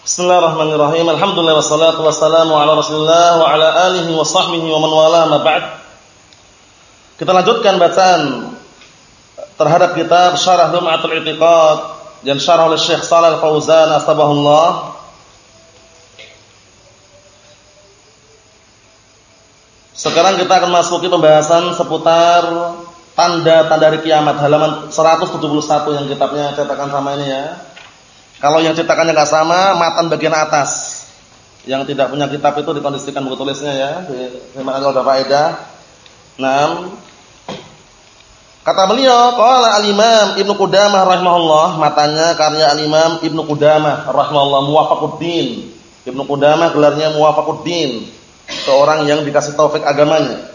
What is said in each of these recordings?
Bismillahirrahmanirrahim. Alhamdulillah wassalatu wassalamu ala Rasulillah wa ala alihi wa sahbihi wa man wala ma ba'd. Kita lanjutkan bacaan terhadap kitab Syarah Lum'atul I'tiqad yang syarah oleh Syekh Shalal Fauzan astabahullah. Sekarang kita akan masuki pembahasan seputar tanda-tanda hari kiamat halaman 171 yang kitabnya cetakan sama ini ya. Kalau yang cetakannya nggak sama, matan bagian atas. Yang tidak punya kitab itu dikondisikan buku tulisnya ya. Kasih sudah faedah. Nah, kata beliau, qala al-Imam Ibnu Qudamah rahimahullah, matanya karya al-Imam Ibnu Qudamah rahimahullah Muwafaquddin. Ibnu Qudamah gelarnya Muwafaquddin, seorang yang dikasih taufik agamanya.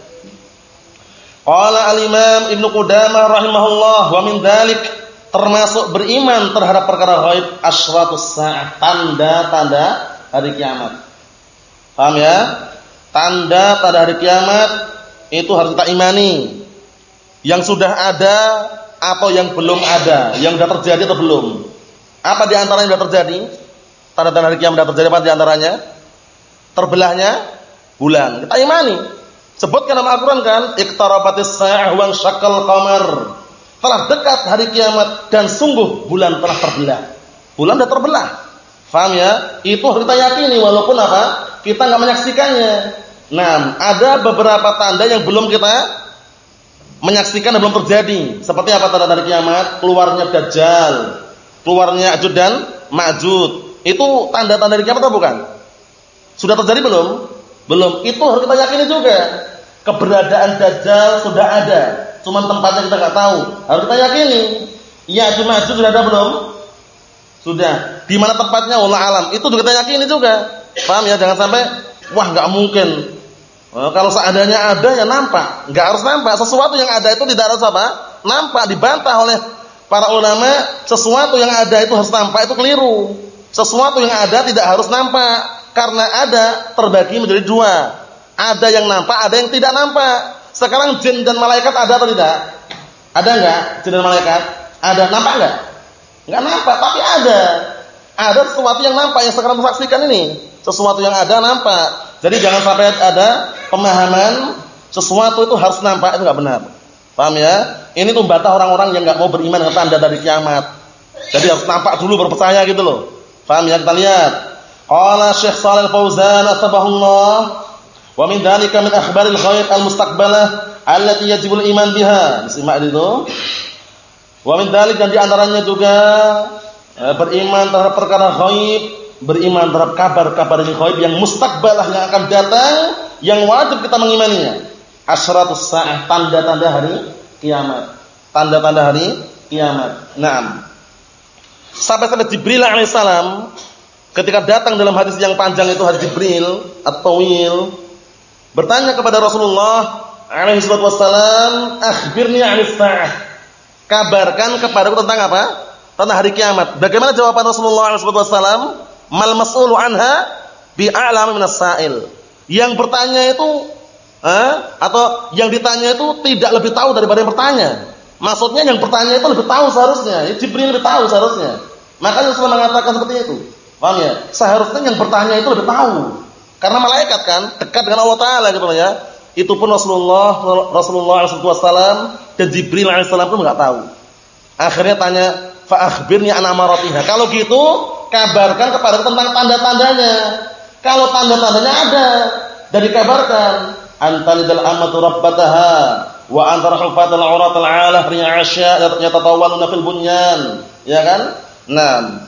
Qala al-Imam Ibnu Qudamah rahimahullah wa min dzalik termasuk beriman terhadap perkara gaib asratus sa'ah, tanda-tanda hari kiamat. Paham ya? Tanda-tanda hari kiamat itu harus kita imani. Yang sudah ada atau yang belum ada, yang sudah terjadi atau belum. Apa di antaranya sudah terjadi? Tanda-tanda hari kiamat sudah terjadi apa di antaranya? Terbelahnya bulan. Kita imani. Sebutkan nama Al-Qur'an kan, iqtarabatis sa'ah wa syaqqal qamar telah dekat hari kiamat dan sungguh bulan telah terbelah. Bulan sudah terbelah. Faham ya? Itu harus kita yakini walaupun apa? Kita nggak menyaksikannya. Nah, ada beberapa tanda yang belum kita menyaksikan dan belum terjadi. Seperti apa tanda hari kiamat? Keluarnya Dajjal, keluarnya Ajud dan Ma'jud. Itu tanda-tanda hari kiamat atau bukan? Sudah terjadi belum? Belum. Itu harus kita yakini juga. Keberadaan Dajjal sudah ada Cuma tempatnya kita nggak tahu. Harus kita yakini. Ya cuma sudah ada belum? Sudah. Di mana tempatnya Allah alam. Itu juga kita yakini juga. Paham ya? Jangan sampai wah nggak mungkin. Oh, kalau seadanya ada ya nampak. Nggak harus nampak. Sesuatu yang ada itu tidak harus apa? Nampak. Dibantah oleh para ulama. Sesuatu yang ada itu harus nampak itu keliru. Sesuatu yang ada tidak harus nampak. Karena ada terbagi menjadi dua. Ada yang nampak, ada yang tidak nampak. Sekarang jin dan malaikat ada atau tidak? Ada enggak jin dan malaikat? Ada. Nampak enggak? Enggak nampak, tapi ada. Ada sesuatu yang nampak yang sekarang saksikan ini. Sesuatu yang ada nampak. Jadi jangan sampai ada pemahaman sesuatu itu harus nampak itu enggak benar. Paham ya? Ini tuh bantah orang-orang yang enggak mau beriman dengan tanda dari kiamat. Jadi harus nampak dulu berpercaya gitu loh. Paham ya? Kita lihat. Qala Syekh Shalal Fauzan atabahullah Wa min dzalika min akhbaril ghaib al-mustaqbalah allati yajibul iman biha. Disimak itu. Wa min dan di antaranya juga eh, beriman terhadap perkara ghaib, beriman terhadap kabar-kabar yang ghaib yang mustaqbalah yang akan datang yang wajib kita mengimaninya. Asyratus sa'ah, tanda-tanda hari kiamat. Tanda-tanda hari kiamat. Naam. Sampai-sampai Jibril alaihissalam ketika datang dalam hadis yang panjang itu hadis Jibril at-tawil bertanya kepada Rasulullah alaihi wassalam, "Akhbirni 'anis sa'ah." Kabarkan kepadaku tentang apa? Tentang hari kiamat. Bagaimana jawaban Rasulullah alaihi wassalam? "Mal mas'ulu anha bi'a'lam minas sa'il." Yang bertanya itu eh, atau yang ditanya itu tidak lebih tahu daripada yang bertanya. Maksudnya yang bertanya itu lebih tahu seharusnya. Jibril lebih tahu seharusnya. Makanya Rasulullah mengatakan seperti itu. Paham ya? Seharusnya yang bertanya itu lebih tahu. Karena malaikat kan dekat dengan Allah Taala gitu ya. Itu pun Rasulullah Rasulullah SAW dan Jibril alaihissalam pun nggak tahu. Akhirnya tanya, fa akhbirni an amaratiha. Kalau gitu, kabarkan kepada tentang tanda-tandanya. Kalau tanda-tandanya ada, dan dikabarkan antalidal amatu rabbataha wa antara hufatal auratal alah ri'asya yatatawaluna fil bunyan. Ya kan? Nah,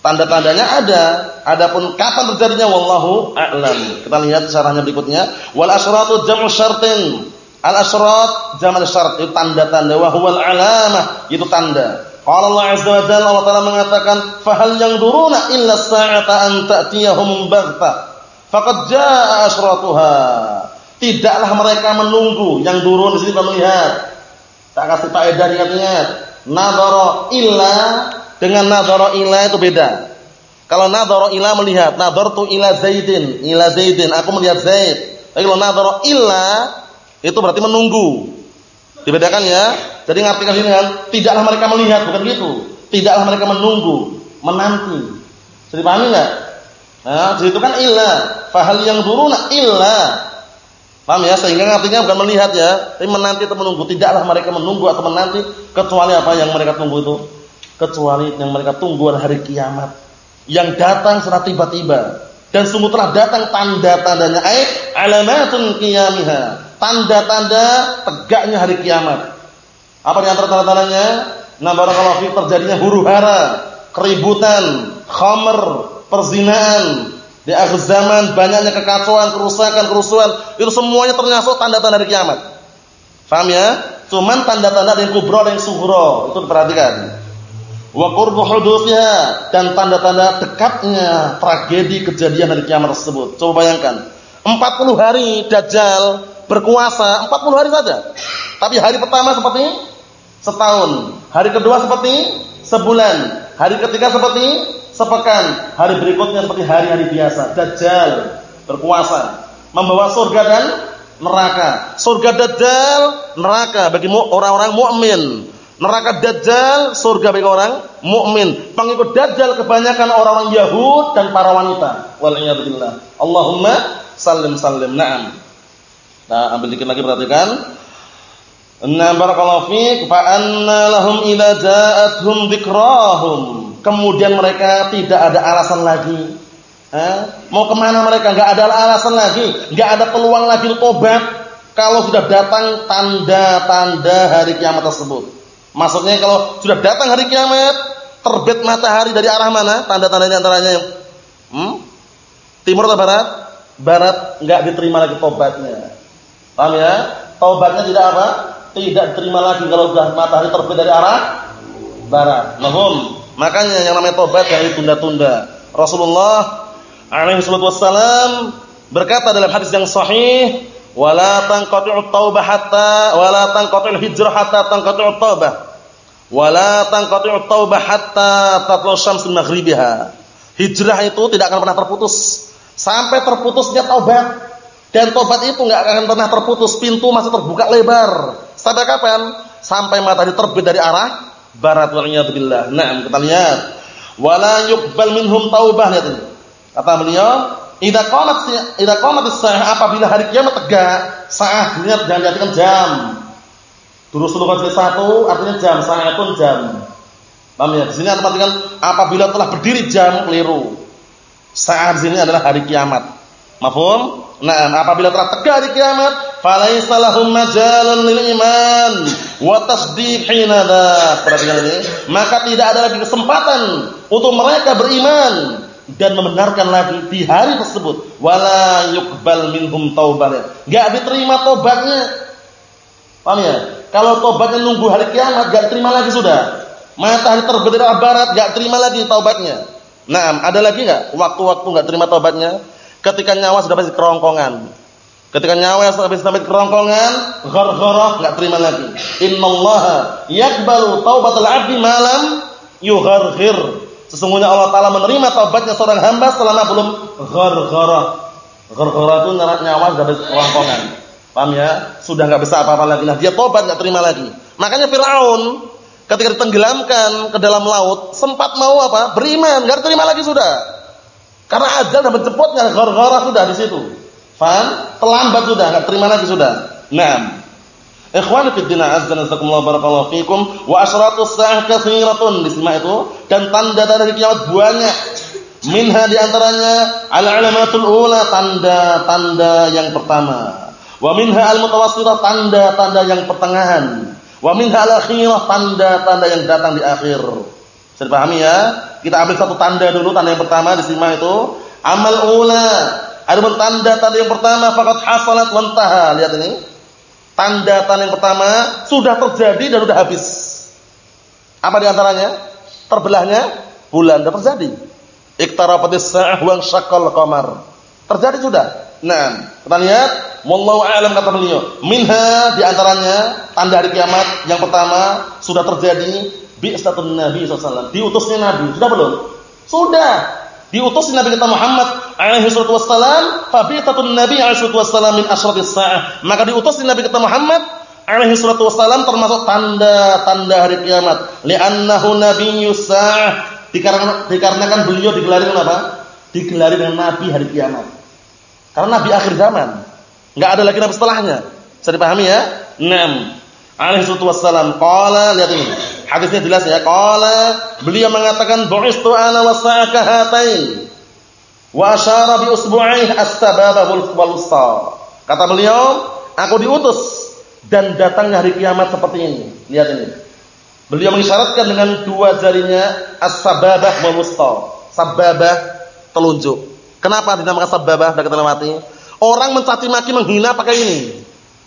Tanda-tandanya ada, adapun kapan terjadinya wallahu a'lam. Kita lihat caranya berikutnya. Wal asyratu jam'u syartin. Al asyrat jamal syarat itu tanda-tanda wa huwal alamah itu tanda. Qala Allah azza wa jalla Allah Taala mengatakan fahal yang duruna illa sa'ata an ta'tiyahum baghtah. Faqad jaa asyratuha. Tidaklah mereka menunggu yang durun di sini melihat. Tak kasih faedah ingat-ingat. Nadhara illa dengan nadhara ila itu beda. Kalau nadhara ila melihat, nadhartu ila Zaidin, ila Zaidin, aku melihat Zaid. Tapi kalau nadhara illa itu berarti menunggu. Dibedakan ya. Jadi ngartikan sini kan, tidaklah mereka melihat, bukan gitu. Tidaklah mereka menunggu, menanti. Jadi pahami enggak? Nah, itu kan illa. Fahal yang duruna illa. Paham ya? Sehingga artinya bukan melihat ya, tapi menanti atau menunggu. Tidaklah mereka menunggu atau menanti kecuali apa yang mereka tunggu itu? Kecuali yang mereka tunggu adalah hari kiamat. Yang datang secara tiba-tiba. Dan sungguh telah datang tanda-tandanya. Ay, alamatun qiyamiha. Tanda-tanda tegaknya hari kiamat. Apa di antara tanda-tandanya? Nah, barakallahu fi terjadinya huru-hara, keributan, khamr, perzinaan. Di akhir zaman banyaknya kekacauan, kerusakan, kerusuhan. Itu semuanya termasuk tanda-tanda hari kiamat. Faham ya? Cuman tanda-tanda yang kubro dan yang sugro. Itu diperhatikan. Wa dan tanda-tanda dekatnya tragedi kejadian hari kiamat tersebut. Coba bayangkan. 40 hari Dajjal berkuasa 40 hari saja. Tapi hari pertama seperti setahun. Hari kedua seperti sebulan. Hari ketiga seperti sepekan. Hari berikutnya seperti hari-hari biasa. Dajjal berkuasa. Membawa surga dan neraka. Surga Dajjal, neraka bagi orang-orang mukmin. Neraka Dajjal, surga bagi orang mukmin. Pengikut Dajjal kebanyakan orang-orang Yahud dan para wanita. Waliyadzubillah. Allahumma sallim sallim. Naam. Nah, ambil dikit lagi perhatikan. Nah barakallahu fiik fa anna lahum idza ja'atuhum dzikrahum. Kemudian mereka tidak ada alasan lagi. Eh? Mau ke mana mereka? Enggak ada alasan lagi, enggak ada peluang lagi tobat kalau sudah datang tanda-tanda hari kiamat tersebut. Maksudnya kalau sudah datang hari kiamat, terbit matahari dari arah mana? Tanda-tandanya antaranya yang hmm? timur atau barat? Barat enggak diterima lagi tobatnya. Paham ya? Tobatnya tidak apa? tidak terima lagi kalau sudah matahari terbit dari arah barat. Mahum. Makanya yang namanya tobat jangan ditunda-tunda. Rasulullah alaihi wassalam berkata dalam hadis yang sahih, "Wala tanqati'ut taubah hatta wala tanqati'ul hijrah hatta tanqati'ut taubah." Wala tanqati'ut taubah hatta tatlu syamsul maghribiha. Hijrah itu tidak akan pernah terputus sampai terputusnya taubat. Dan tobat itu nggak akan pernah terputus, pintu masih terbuka lebar. Sampai kapan? Sampai matahari terbit dari arah barat wal billah. Nah, kita lihat. Wala yuqbal minhum taubah lihat ini. Kata beliau, "Idza qamat idza qamat as-sa'ah apabila hari kiamat tegak, saat lihat jangan jadikan jam. Terus dulu satu artinya jam, saat pun jam. Paham ya? Di sini artikan apabila telah berdiri jam keliru. Saat di sini adalah hari kiamat. Mafhum? Nah, apabila telah tegak di kiamat, falaisa lahum majalun lil iman wa tasdiq. Perhatikan ini. Maka tidak ada lagi kesempatan untuk mereka beriman dan membenarkan lagi di hari tersebut. Wala yuqbal minhum taubah. Enggak diterima tobatnya. Paham ya? Kalau tobatnya nunggu hari kiamat, enggak terima lagi sudah. Matahari terbit dari barat, enggak terima lagi taubatnya. Nah, ada lagi enggak waktu-waktu enggak terima taubatnya? Ketika nyawa sudah sampai kerongkongan. Ketika nyawa sudah sampai kerongkongan, ghargharah enggak terima lagi. Innallaha yaqbalu taubatal 'abdi malam yugharghir. Sesungguhnya Allah taala menerima taubatnya seorang hamba selama belum ghargharah. Ghargharah itu nyawa sudah kerongkongan. Paham ya? Sudah enggak bisa apa-apa lagi. Nah, dia tobat enggak terima lagi. Makanya Firaun ketika ditenggelamkan ke dalam laut sempat mau apa? Beriman, enggak terima lagi sudah. Karena ajal dan menjemputnya gara-gara sudah di situ. Faham? Terlambat sudah, enggak terima lagi sudah. Naam. Ikhwani fi din azza wa jalla barakallahu wa asyratus sa'ah katsiratun disimak itu dan tanda-tanda kiamat banyak. Minha di antaranya al-alamatul ula tanda-tanda yang pertama. Wa minha al-mutawassithah tanda-tanda yang pertengahan. Wa minha al-akhirah tanda-tanda yang datang di akhir. Bisa dipahami ya? Kita ambil satu tanda dulu, tanda yang pertama di sini itu amal ula. Ada tanda tanda yang pertama fakat hasalat wantaha. Lihat ini. Tanda tanda yang pertama sudah terjadi dan sudah habis. Apa di antaranya? Terbelahnya bulan sudah terjadi. Iqtarabatis sa'ah wa syaqqal qamar. Terjadi sudah. Nah, kita lihat wallahu a'lam kata beliau. Minha di antaranya tanda hari kiamat yang pertama sudah terjadi bi'satun Nabi SAW. Diutusnya Nabi. Sudah belum? Sudah. Diutus Nabi kita Muhammad alaihi salatu wassalam, fa bi'satun Nabi alaihi salatu wassalam min asyratis sa'ah. Maka diutus Nabi kita Muhammad alaihi salatu wassalam termasuk tanda-tanda hari kiamat. Li'annahu nabiyyus sa'ah. Dikarenakan, dikarenakan beliau digelari apa? digelari dengan nabi hari kiamat. Karena nabi akhir zaman. Enggak ada lagi nabi setelahnya. Bisa dipahami ya? 6. Alaihi wassalam qala lihat ini. Hadisnya jelas ya. Qala beliau mengatakan bu'istu ana wasa'aka hatain. Wa asyara bi usbu'aihi as-sababa wal Kata beliau, aku diutus dan datangnya hari kiamat seperti ini. Lihat ini. Beliau mengisyaratkan dengan dua jarinya as-sababah wal wusta. Sababah telunjuk. Kenapa dinamakan sababah? Sudah kita lewati. Orang mencaci maki menghina pakai ini.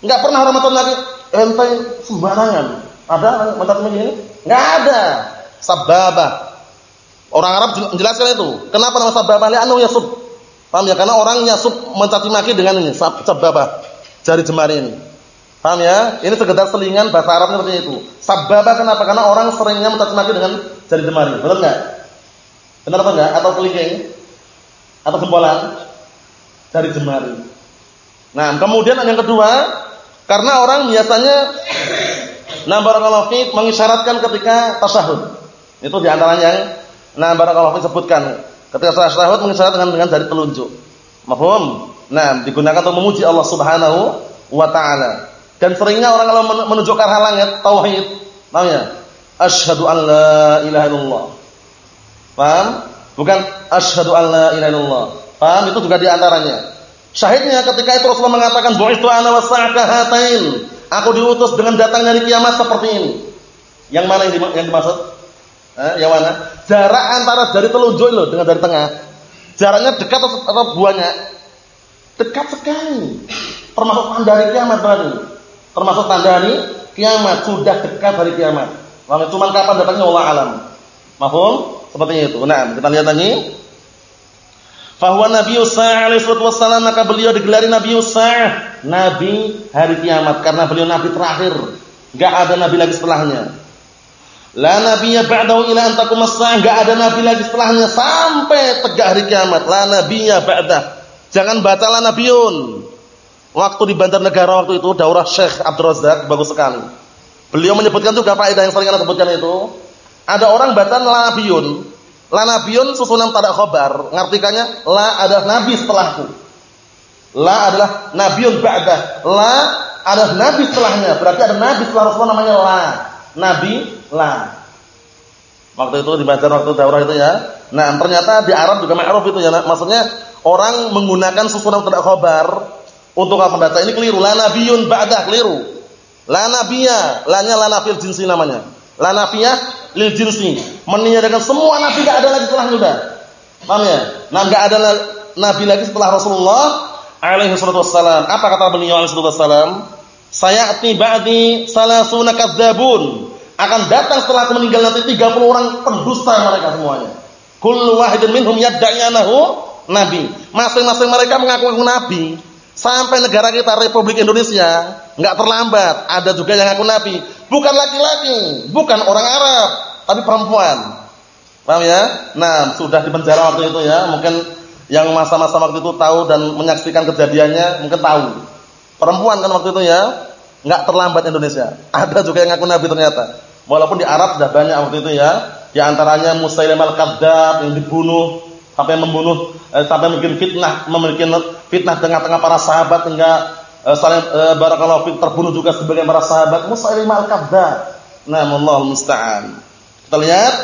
Enggak pernah orang mencaci maki sembarangan. Ada mencaci maki ini? Enggak ada. Sababah. Orang Arab menjelaskan itu. Kenapa nama sababah? Li'annahu yasub. Paham ya? Karena orang yasub mencaci maki dengan ini, sababah. Jari jemari ini. Paham ya? Ini sekedar selingan bahasa Arab seperti itu. Sababah kenapa? Karena orang seringnya mencaci maki dengan jari jemari. Benar enggak? Benar apa enggak? Atau kelingking? Atau jempolan? Jari jemari. Nah, kemudian yang kedua, karena orang biasanya nah barakallahu mengisyaratkan ketika tasyahud. Itu di antaranya yang nah barakallahu fi sebutkan. Ketika tasyahud mengisyaratkan dengan, dengan jari telunjuk. Mafhum? Nah, digunakan untuk memuji Allah Subhanahu wa taala. Dan seringnya orang kalau menunjukkan halangan tauhid, namanya asyhadu an la ilaha illallah. Paham? Bukan asyhadu an la ilaha illallah. Paham? Itu juga di antaranya. Syahidnya ketika itu Rasulullah mengatakan bu'istu ana wasa'aka hatain. Aku diutus dengan datangnya di kiamat seperti ini. Yang mana yang dimaksud? Eh, yang mana? Jarak antara jari telunjuk loh dengan jari tengah. Jaraknya dekat atau, banyak? Dekat sekali. Termasuk tanda hari kiamat berarti termasuk tanda ini kiamat sudah dekat hari kiamat. Lalu cuma kapan datangnya Allah alam. Mahfum? Seperti itu. Nah, kita lihat lagi. Fahuwa Nabi Usah alaihi maka beliau digelari Nabi Usah, nabi hari kiamat karena beliau nabi terakhir. Enggak ada nabi lagi setelahnya. La nabiyya ba'dahu ila an taqum enggak ada nabi lagi setelahnya sampai tegak hari kiamat. La nabiyya ba'dah. Jangan bacalah nabiyun. Waktu di Banjarnegara waktu itu daurah Syekh Abdul Razak bagus sekali. Beliau menyebutkan juga faedah yang sering kita sebutkan itu. Ada orang baca lanabiyun. Lanabiyun susunan tada khobar. Ngartikannya la adalah nabi setelahku. La adalah nabiun ba'dah. La adalah nabi setelahnya. Berarti ada nabi setelah Rasulullah namanya la. Nabi la. Waktu itu di Banjar waktu daurah itu ya. Nah, ternyata di Arab juga ma'ruf itu ya. Maksudnya orang menggunakan susunan tada khobar untuk apa membaca ini keliru. La nabiyun ba'dah keliru. La nabiyya, lanya la nafil jinsi namanya. La nafiyah lil jinsi. Meniadakan semua nabi enggak ada lagi setelah sudah. Paham ya? Nah, enggak ada nabi lagi setelah Rasulullah alaihi salatu wassalam. Apa kata beliau alaihi salatu wassalam? Sayati ba'di salasuna kadzabun. Akan datang setelah aku meninggal nanti 30 orang pendusta mereka semuanya. Kullu wahidin minhum yadda'i nabi. Masing-masing mereka mengaku-ngaku nabi. Sampai negara kita Republik Indonesia nggak terlambat. Ada juga yang ngaku nabi, bukan laki-laki, bukan orang Arab, tapi perempuan. Paham ya? Nah, sudah di penjara waktu itu ya. Mungkin yang masa-masa waktu itu tahu dan menyaksikan kejadiannya mungkin tahu. Perempuan kan waktu itu ya, nggak terlambat Indonesia. Ada juga yang ngaku nabi ternyata. Walaupun di Arab sudah banyak waktu itu ya. Di antaranya Musailim al-Kadzab yang dibunuh sampai membunuh eh, sampai mungkin fitnah memiliki fitnah tengah-tengah para sahabat hingga eh, saling eh, barakallahu fik terbunuh juga sebagian para sahabat Musailimah al-Kadzdzab. Nah, Allah musta'an. Kita lihat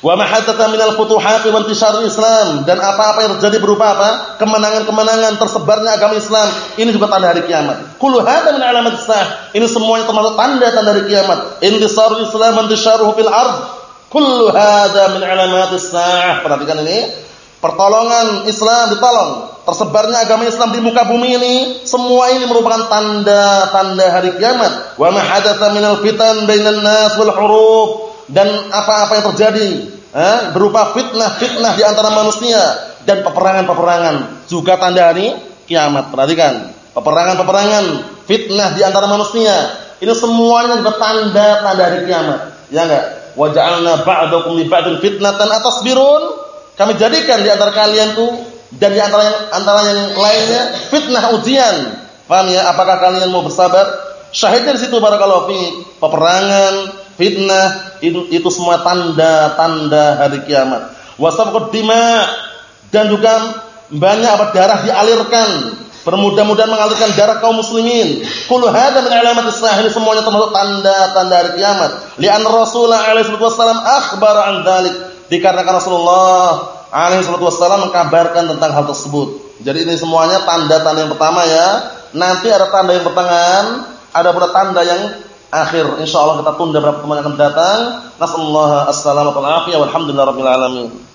wa ma hadatha minal futuhat wa intishar Islam dan apa-apa yang terjadi berupa apa? kemenangan-kemenangan tersebarnya agama Islam. Ini juga tanda hari kiamat. Kullu hadza min alamat sah. Ini semuanya termasuk tanda-tanda hari kiamat. Intisarul Islam wa intisharuhu fil ardh Kullu hadza min alamatis sa'ah. Perhatikan ini. Pertolongan Islam ditolong, tersebarnya agama Islam di muka bumi ini, semua ini merupakan tanda-tanda hari kiamat. Wa ma hadatsa minal fitan bainan nas wal huruf dan apa-apa yang terjadi eh, berupa fitnah-fitnah di antara manusia dan peperangan-peperangan juga tanda hari kiamat. Perhatikan, peperangan-peperangan, fitnah di antara manusia, ini semuanya juga tanda-tanda hari kiamat. Ya enggak? wa ja'alna ba'dakum li ba'din fitnatan atasbirun kami jadikan di antara kalian tuh dan di antara yang antara yang lainnya fitnah ujian paham ya apakah kalian mau bersabar syahidnya di situ barakallahu fi peperangan fitnah itu itu semua tanda-tanda hari kiamat. Wasabqud dima dan juga banyak apa darah dialirkan. Bermudah-mudahan mengalirkan darah kaum muslimin. Kullu hadza min alamatis sahih semuanya termasuk tanda-tanda hari kiamat. Li'an rasulullah alaihi wasallam akhbara an dzalik dikarenakan Rasulullah alaihi wasallam mengkabarkan tentang hal tersebut. Jadi ini semuanya tanda-tanda yang pertama ya. Nanti ada tanda yang pertengahan ada pula tanda yang akhir insyaallah kita tunda beberapa pertemuan yang akan datang. Nasallahu as-salamata wal afiyah walhamdulillahirabbil alamin